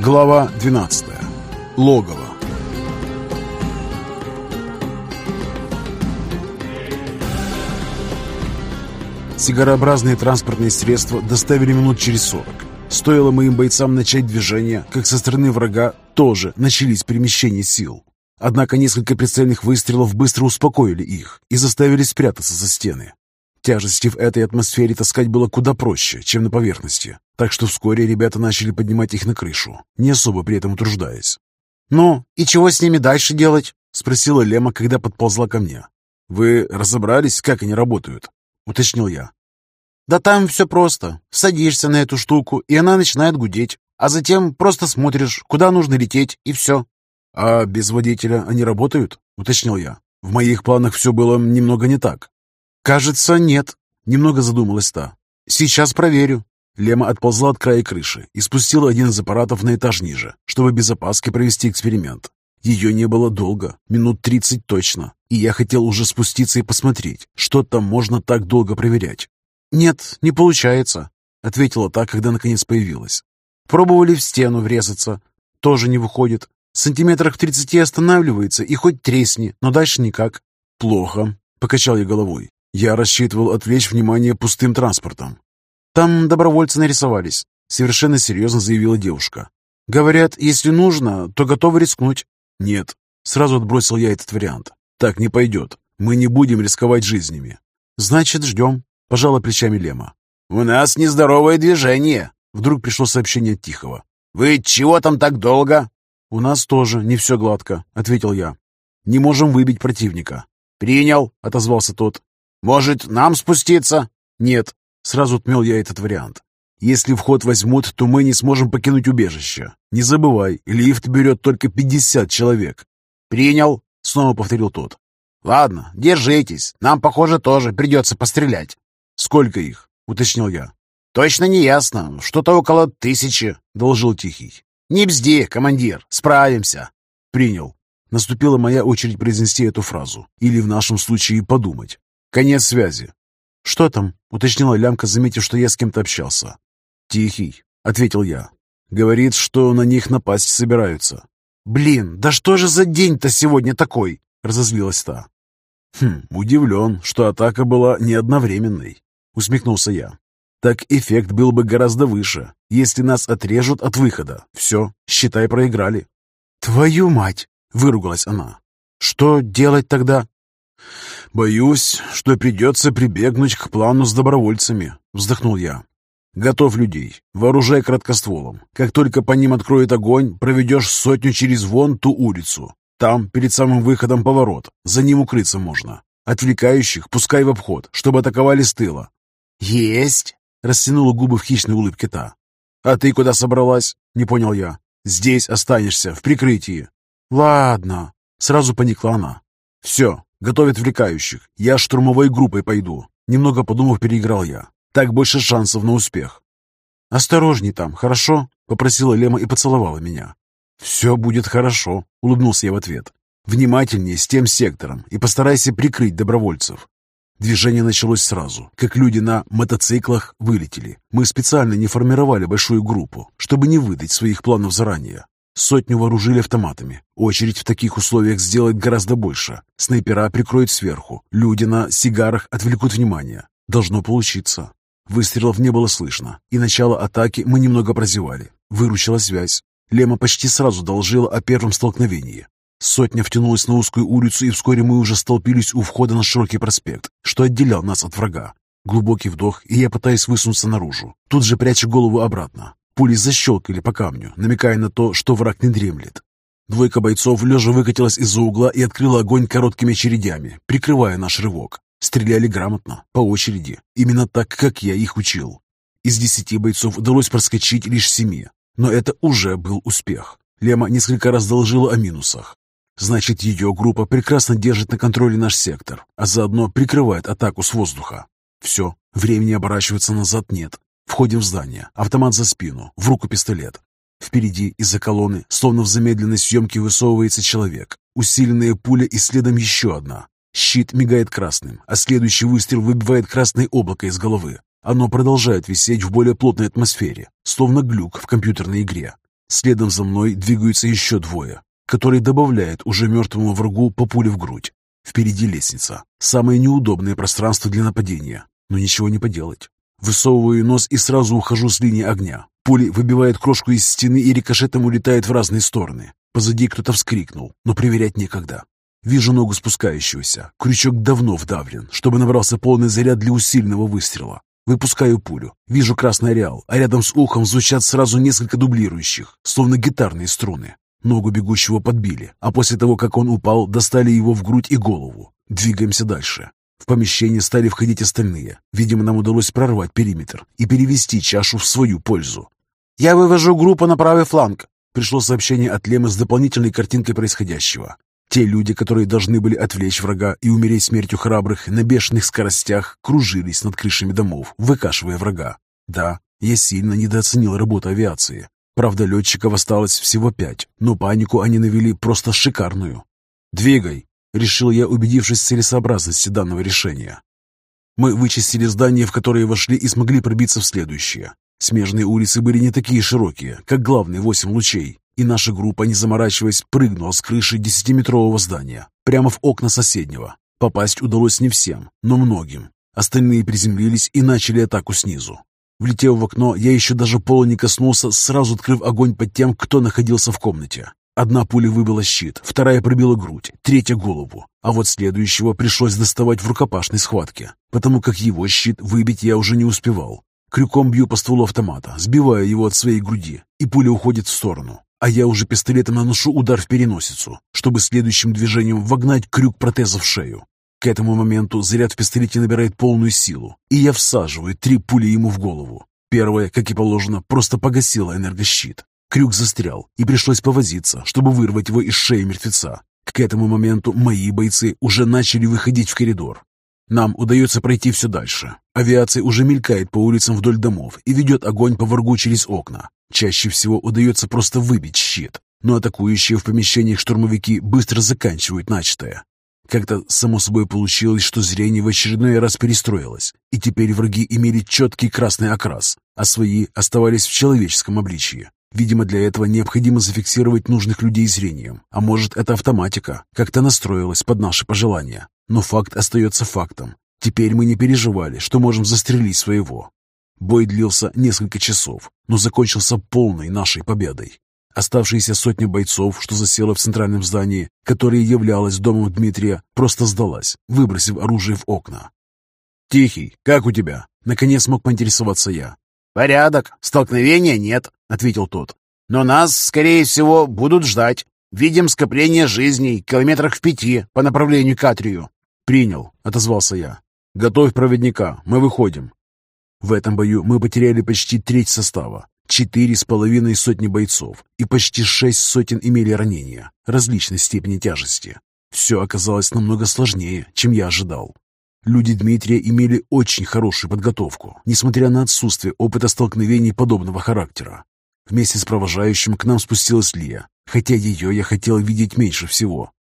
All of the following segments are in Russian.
Глава 12. Логово. Сигарообразные транспортные средства доставили минут через 40. Стоило моим бойцам начать движение, как со стороны врага тоже начались перемещения сил. Однако несколько прицельных выстрелов быстро успокоили их и заставили спрятаться за стены. Тяжести в этой атмосфере таскать было куда проще, чем на поверхности, так что вскоре ребята начали поднимать их на крышу, не особо при этом утруждаясь. «Ну, и чего с ними дальше делать?» — спросила Лема, когда подползла ко мне. «Вы разобрались, как они работают?» — уточнил я. «Да там все просто. Садишься на эту штуку, и она начинает гудеть, а затем просто смотришь, куда нужно лететь, и все». «А без водителя они работают?» — уточнил я. «В моих планах все было немного не так». «Кажется, нет», — немного задумалась та. «Сейчас проверю». Лема отползла от края крыши и спустила один из аппаратов на этаж ниже, чтобы без опаски провести эксперимент. Ее не было долго, минут тридцать точно, и я хотел уже спуститься и посмотреть, что там можно так долго проверять. «Нет, не получается», — ответила та, когда наконец появилась. «Пробовали в стену врезаться. Тоже не выходит. Сантиметрах в тридцати останавливается, и хоть тресни, но дальше никак». «Плохо», — покачал я головой. Я рассчитывал отвлечь внимание пустым транспортом. «Там добровольцы нарисовались», — совершенно серьезно заявила девушка. «Говорят, если нужно, то готовы рискнуть». «Нет», — сразу отбросил я этот вариант. «Так не пойдет. Мы не будем рисковать жизнями». «Значит, ждем», — пожала плечами Лема. «У нас нездоровое движение», — вдруг пришло сообщение от Тихого. «Вы чего там так долго?» «У нас тоже не все гладко», — ответил я. «Не можем выбить противника». «Принял», — отозвался тот. «Может, нам спуститься?» «Нет», — сразу отмел я этот вариант. «Если вход возьмут, то мы не сможем покинуть убежище. Не забывай, лифт берет только пятьдесят человек». «Принял», — снова повторил тот. «Ладно, держитесь. Нам, похоже, тоже придется пострелять». «Сколько их?» — уточнил я. «Точно не ясно. Что-то около тысячи», — доложил Тихий. «Не бзди, командир. Справимся». «Принял». Наступила моя очередь произнести эту фразу. Или в нашем случае подумать. Конец связи. «Что там?» — уточнила Лямка, заметив, что я с кем-то общался. «Тихий», — ответил я. «Говорит, что на них напасть собираются». «Блин, да что же за день-то сегодня такой?» — разозлилась та. «Хм, удивлен, что атака была не одновременной», — усмехнулся я. «Так эффект был бы гораздо выше. Если нас отрежут от выхода, все, считай, проиграли». «Твою мать!» — выругалась она. «Что делать тогда?» «Боюсь, что придется прибегнуть к плану с добровольцами», — вздохнул я. «Готов людей. Вооружай краткостволом. Как только по ним откроет огонь, проведешь сотню через вон ту улицу. Там, перед самым выходом поворот. За ним укрыться можно. Отвлекающих пускай в обход, чтобы атаковали с тыла». «Есть!» — растянула губы в хищной улыбке та. «А ты куда собралась?» — не понял я. «Здесь останешься, в прикрытии». «Ладно», — сразу поникла она. «Все, Готовят отвлекающих. Я штурмовой группой пойду. Немного подумав, переиграл я. Так больше шансов на успех. «Осторожней там, хорошо?» — попросила Лема и поцеловала меня. «Все будет хорошо», — улыбнулся я в ответ. «Внимательнее с тем сектором и постарайся прикрыть добровольцев». Движение началось сразу, как люди на мотоциклах вылетели. Мы специально не формировали большую группу, чтобы не выдать своих планов заранее. Сотню вооружили автоматами. Очередь в таких условиях сделает гораздо больше. Снайпера прикроют сверху. Люди на сигарах отвлекут внимание. Должно получиться. Выстрелов не было слышно, и начало атаки мы немного прозевали. Выручила связь. Лема почти сразу доложила о первом столкновении. Сотня втянулась на узкую улицу, и вскоре мы уже столпились у входа на широкий проспект, что отделял нас от врага. Глубокий вдох, и я пытаюсь высунуться наружу. Тут же прячу голову обратно. Пули защелкали по камню, намекая на то, что враг не дремлет. Двойка бойцов лежа выкатилась из-за угла и открыла огонь короткими очередями, прикрывая наш рывок. Стреляли грамотно, по очереди, именно так, как я их учил. Из десяти бойцов удалось проскочить лишь семи, но это уже был успех. Лема несколько раз доложила о минусах. Значит, ее группа прекрасно держит на контроле наш сектор, а заодно прикрывает атаку с воздуха. Все, времени оборачиваться назад нет. Входим в здание, автомат за спину, в руку пистолет. Впереди, из-за колонны, словно в замедленной съемке высовывается человек. Усиленная пуля и следом еще одна. Щит мигает красным, а следующий выстрел выбивает красное облако из головы. Оно продолжает висеть в более плотной атмосфере, словно глюк в компьютерной игре. Следом за мной двигаются еще двое, которые добавляют уже мертвому врагу по пуле в грудь. Впереди лестница. Самое неудобное пространство для нападения. Но ничего не поделать. Высовываю нос и сразу ухожу с линии огня. Пули выбивают крошку из стены и рикошетом улетает в разные стороны. Позади кто-то вскрикнул, но проверять некогда. Вижу ногу спускающегося. Крючок давно вдавлен, чтобы набрался полный заряд для усиленного выстрела. Выпускаю пулю. Вижу красный ареал, а рядом с ухом звучат сразу несколько дублирующих, словно гитарные струны. Ногу бегущего подбили, а после того, как он упал, достали его в грудь и голову. Двигаемся дальше. В помещение стали входить остальные. Видимо, нам удалось прорвать периметр и перевести чашу в свою пользу. «Я вывожу группу на правый фланг», — пришло сообщение от Лемы с дополнительной картинкой происходящего. Те люди, которые должны были отвлечь врага и умереть смертью храбрых, на бешеных скоростях кружились над крышами домов, выкашивая врага. Да, я сильно недооценил работу авиации. Правда, летчиков осталось всего пять, но панику они навели просто шикарную. «Двигай!» — решил я, убедившись в целесообразности данного решения. Мы вычистили здание, в которое вошли и смогли пробиться в следующее. Смежные улицы были не такие широкие, как главные восемь лучей, и наша группа, не заморачиваясь, прыгнула с крыши десятиметрового здания, прямо в окна соседнего. Попасть удалось не всем, но многим. Остальные приземлились и начали атаку снизу. Влетев в окно, я еще даже пола не коснулся, сразу открыв огонь под тем, кто находился в комнате. Одна пуля выбила щит, вторая пробила грудь, третья — голову. А вот следующего пришлось доставать в рукопашной схватке, потому как его щит выбить я уже не успевал. Крюком бью по стволу автомата, сбивая его от своей груди, и пуля уходит в сторону. А я уже пистолетом наношу удар в переносицу, чтобы следующим движением вогнать крюк протеза в шею. К этому моменту заряд в пистолете набирает полную силу, и я всаживаю три пули ему в голову. Первая, как и положено, просто погасила энергощит. Крюк застрял, и пришлось повозиться, чтобы вырвать его из шеи мертвеца. К этому моменту мои бойцы уже начали выходить в коридор. Нам удается пройти все дальше. Авиация уже мелькает по улицам вдоль домов и ведет огонь по врагу через окна. Чаще всего удается просто выбить щит, но атакующие в помещениях штурмовики быстро заканчивают начатое. Как-то само собой получилось, что зрение в очередной раз перестроилось, и теперь враги имели четкий красный окрас, а свои оставались в человеческом обличии. Видимо, для этого необходимо зафиксировать нужных людей зрением, а может, это автоматика как-то настроилась под наши пожелания. Но факт остается фактом. Теперь мы не переживали, что можем застрелить своего. Бой длился несколько часов, но закончился полной нашей победой. Оставшиеся сотня бойцов, что засела в центральном здании, которое являлось домом Дмитрия, просто сдалась, выбросив оружие в окна. «Тихий, как у тебя?» Наконец смог поинтересоваться я. «Порядок, столкновения нет», — ответил тот. «Но нас, скорее всего, будут ждать. Видим скопление жизней километрах в пяти по направлению к Атрию». «Принял», — отозвался я. «Готовь проводника, мы выходим». В этом бою мы потеряли почти треть состава, четыре с половиной сотни бойцов и почти шесть сотен имели ранения различной степени тяжести. Все оказалось намного сложнее, чем я ожидал. Люди Дмитрия имели очень хорошую подготовку, несмотря на отсутствие опыта столкновений подобного характера. Вместе с провожающим к нам спустилась Лия, хотя ее я хотел видеть меньше всего.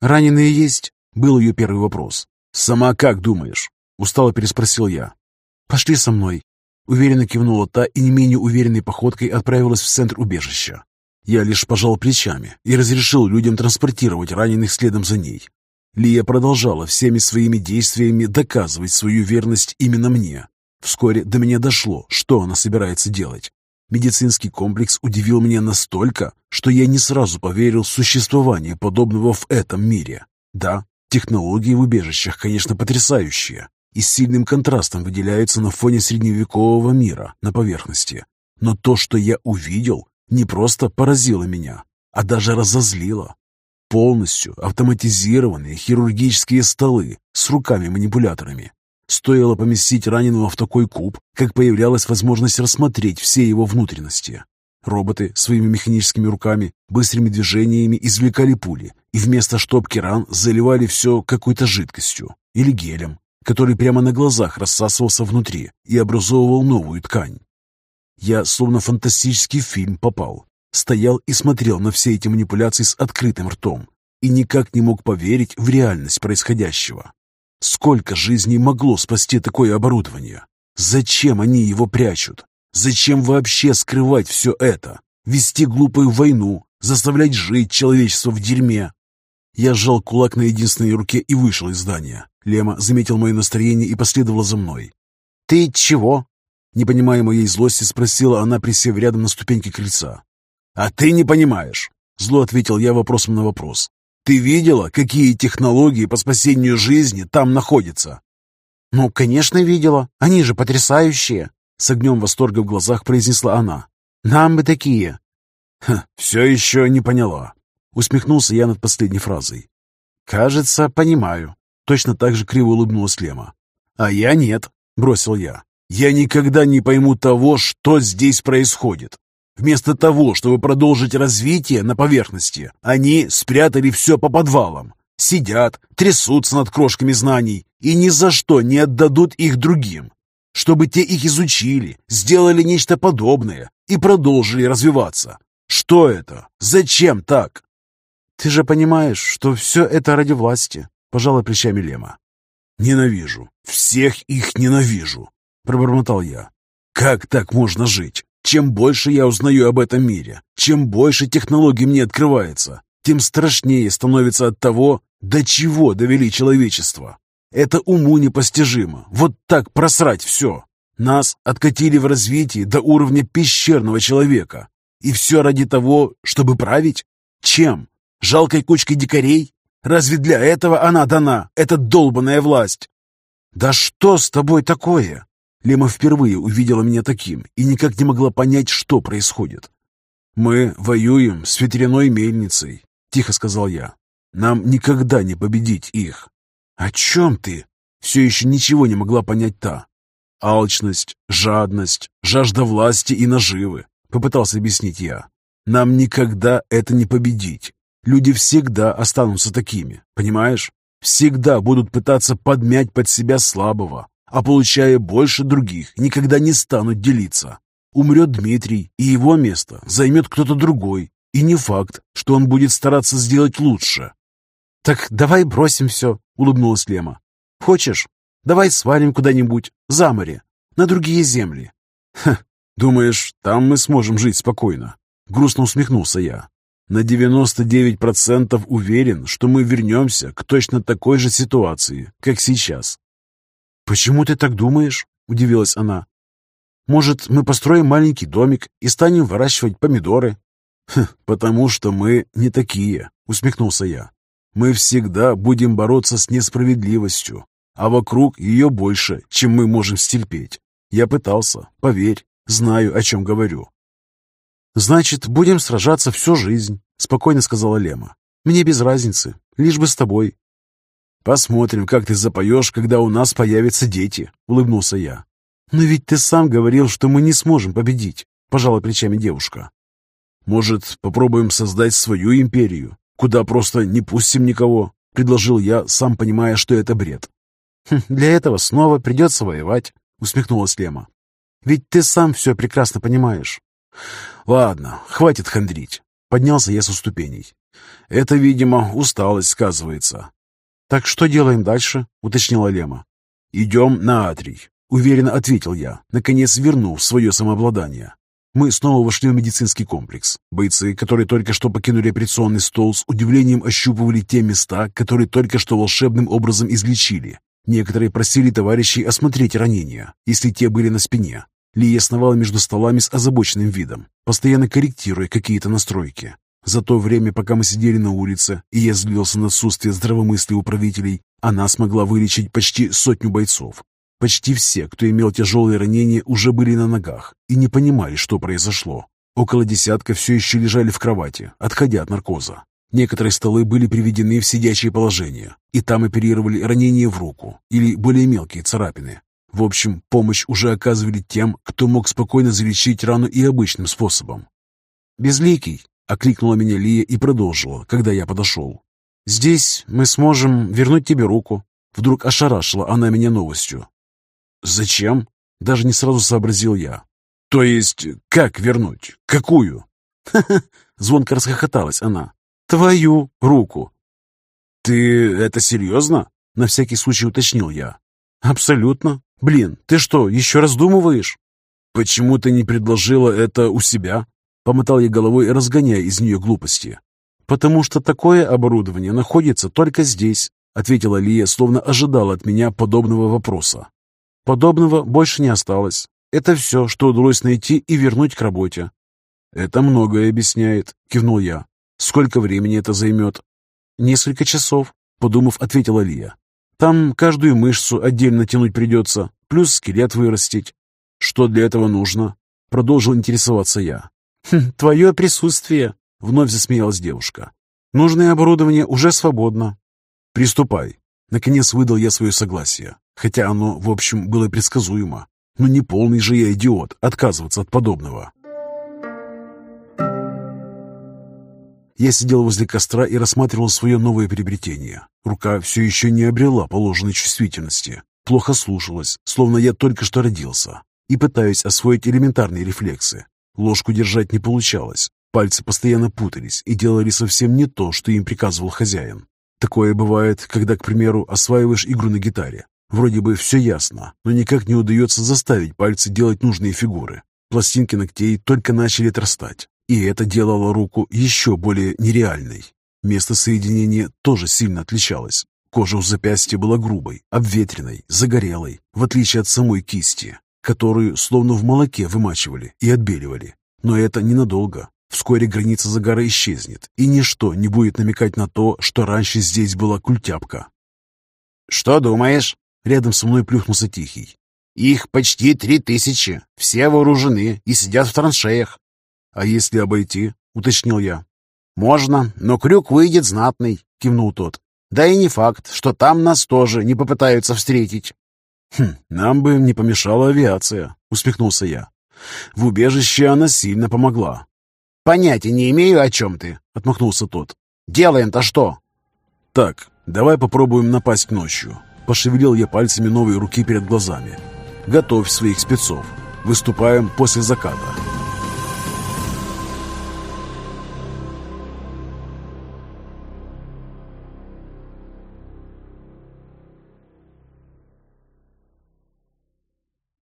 «Раненые есть?» — был ее первый вопрос. «Сама как думаешь?» — устало переспросил я. «Пошли со мной». Уверенно кивнула та и не менее уверенной походкой отправилась в центр убежища. Я лишь пожал плечами и разрешил людям транспортировать раненых следом за ней. Лия продолжала всеми своими действиями доказывать свою верность именно мне. Вскоре до меня дошло, что она собирается делать. Медицинский комплекс удивил меня настолько, что я не сразу поверил в существование подобного в этом мире. Да, технологии в убежищах, конечно, потрясающие, и с сильным контрастом выделяются на фоне средневекового мира на поверхности. Но то, что я увидел, не просто поразило меня, а даже разозлило. Полностью автоматизированные хирургические столы с руками-манипуляторами. Стоило поместить раненого в такой куб, как появлялась возможность рассмотреть все его внутренности. Роботы своими механическими руками быстрыми движениями извлекали пули и вместо штопки ран заливали все какой-то жидкостью или гелем, который прямо на глазах рассасывался внутри и образовывал новую ткань. Я словно в фантастический фильм попал. Стоял и смотрел на все эти манипуляции с открытым ртом и никак не мог поверить в реальность происходящего. Сколько жизней могло спасти такое оборудование? Зачем они его прячут? Зачем вообще скрывать все это? вести глупую войну, заставлять жить человечество в дерьме. Я сжал кулак на единственной руке и вышел из здания. Лема заметил мое настроение и последовала за мной. «Ты чего?» Не понимая моей злости, спросила она, присев рядом на ступеньке крыльца. «А ты не понимаешь!» Зло ответил я вопросом на вопрос. «Ты видела, какие технологии по спасению жизни там находятся?» «Ну, конечно, видела. Они же потрясающие!» С огнем восторга в глазах произнесла она. «Нам бы такие!» Ха, «Все еще не поняла!» Усмехнулся я над последней фразой. «Кажется, понимаю». Точно так же криво улыбнулась Лема. «А я нет», — бросил я. «Я никогда не пойму того, что здесь происходит. Вместо того, чтобы продолжить развитие на поверхности, они спрятали все по подвалам. Сидят, трясутся над крошками знаний и ни за что не отдадут их другим. Чтобы те их изучили, сделали нечто подобное и продолжили развиваться. Что это? Зачем так? «Ты же понимаешь, что все это ради власти», — пожала плечами Лема. «Ненавижу. Всех их ненавижу», — пробормотал я. «Как так можно жить? Чем больше я узнаю об этом мире, чем больше технологий мне открывается, тем страшнее становится от того, до чего довели человечество. Это уму непостижимо. Вот так просрать все. Нас откатили в развитии до уровня пещерного человека. И все ради того, чтобы править? Чем? Жалкой кучкой дикарей? Разве для этого она дана, эта долбанная власть? «Да что с тобой такое?» Лема впервые увидела меня таким и никак не могла понять, что происходит. «Мы воюем с ветряной мельницей», — тихо сказал я. «Нам никогда не победить их». «О чем ты?» Все еще ничего не могла понять та. «Алчность, жадность, жажда власти и наживы», — попытался объяснить я. «Нам никогда это не победить. Люди всегда останутся такими, понимаешь? Всегда будут пытаться подмять под себя слабого, а получая больше других, никогда не станут делиться. Умрет Дмитрий, и его место займет кто-то другой, и не факт, что он будет стараться сделать лучше. «Так давай бросим все», — улыбнулась Лема. «Хочешь? Давай свалим куда-нибудь, за море, на другие земли». «Ха, думаешь, там мы сможем жить спокойно?» Грустно усмехнулся я. На 99% уверен, что мы вернемся к точно такой же ситуации, как сейчас. «Почему ты так думаешь?» – удивилась она. «Может, мы построим маленький домик и станем выращивать помидоры?» «Хм, «Потому что мы не такие», – усмехнулся я. «Мы всегда будем бороться с несправедливостью, а вокруг ее больше, чем мы можем стерпеть. Я пытался, поверь, знаю, о чем говорю. «Значит, будем сражаться всю жизнь», — спокойно сказала Лема. «Мне без разницы, лишь бы с тобой». «Посмотрим, как ты запоешь, когда у нас появятся дети», — улыбнулся я. «Но ведь ты сам говорил, что мы не сможем победить», — пожала плечами девушка. «Может, попробуем создать свою империю, куда просто не пустим никого?» — предложил я, сам понимая, что это бред. «Хм, «Для этого снова придется воевать», — усмехнулась Лема. «Ведь ты сам все прекрасно понимаешь. «Ладно, хватит хандрить». Поднялся я со ступеней. «Это, видимо, усталость сказывается». «Так что делаем дальше?» — уточнила Лема. «Идем на Атрий», — уверенно ответил я, наконец вернув свое самообладание. Мы снова вошли в медицинский комплекс. Бойцы, которые только что покинули операционный стол, с удивлением ощупывали те места, которые только что волшебным образом излечили. Некоторые просили товарищей осмотреть ранения, если те были на спине. Лия сновала между столами с озабоченным видом, постоянно корректируя какие-то настройки. За то время, пока мы сидели на улице, и я злился на отсутствие здравомыслия управителей, она смогла вылечить почти сотню бойцов. Почти все, кто имел тяжелые ранения, уже были на ногах и не понимали, что произошло. Около десятка все еще лежали в кровати, отходя от наркоза. Некоторые столы были приведены в сидячее положение, и там оперировали ранения в руку или более мелкие царапины. В общем, помощь уже оказывали тем, кто мог спокойно залечить рану и обычным способом. «Безликий!» — окликнула меня Лия и продолжила, когда я подошел. «Здесь мы сможем вернуть тебе руку». Вдруг ошарашила она меня новостью. «Зачем?» — даже не сразу сообразил я. «То есть, как вернуть? Какую?» «Ха-ха!» — звонко расхохоталась она. «Твою руку!» «Ты это серьезно?» — на всякий случай уточнил я. «Абсолютно. «Блин, ты что, еще раздумываешь?» «Почему ты не предложила это у себя?» Помотал я головой, разгоняя из нее глупости. «Потому что такое оборудование находится только здесь», ответила Лия, словно ожидала от меня подобного вопроса. «Подобного больше не осталось. Это все, что удалось найти и вернуть к работе». «Это многое объясняет», — кивнул я. «Сколько времени это займет?» «Несколько часов», — подумав, ответила Лия. «Там каждую мышцу отдельно тянуть придется, плюс скелет вырастить». «Что для этого нужно?» — продолжил интересоваться я. «Хм, «Твое присутствие», — вновь засмеялась девушка. «Нужное оборудование уже свободно». «Приступай». Наконец выдал я свое согласие, хотя оно, в общем, было предсказуемо. Но не полный же я идиот отказываться от подобного. Я сидел возле костра и рассматривал свое новое приобретение. Рука все еще не обрела положенной чувствительности. Плохо слушалась, словно я только что родился. И пытаюсь освоить элементарные рефлексы. Ложку держать не получалось. Пальцы постоянно путались и делали совсем не то, что им приказывал хозяин. Такое бывает, когда, к примеру, осваиваешь игру на гитаре. Вроде бы все ясно, но никак не удается заставить пальцы делать нужные фигуры. Пластинки ногтей только начали отрастать, и это делало руку еще более нереальной. Место соединения тоже сильно отличалось. Кожа у запястья была грубой, обветренной, загорелой, в отличие от самой кисти, которую словно в молоке вымачивали и отбеливали. Но это ненадолго. Вскоре граница загара исчезнет, и ничто не будет намекать на то, что раньше здесь была культяпка. «Что думаешь?» Рядом со мной плюхнулся Тихий. «Их почти три тысячи. Все вооружены и сидят в траншеях». «А если обойти?» — уточнил я. «Можно, но крюк выйдет знатный», — кивнул тот. «Да и не факт, что там нас тоже не попытаются встретить». «Хм, нам бы не помешала авиация», — усмехнулся я. «В убежище она сильно помогла». «Понятия не имею, о чем ты», — отмахнулся тот. «Делаем-то что?» «Так, давай попробуем напасть ночью. Пошевелил я пальцами новой руки перед глазами. «Готовь своих спецов. Выступаем после заката».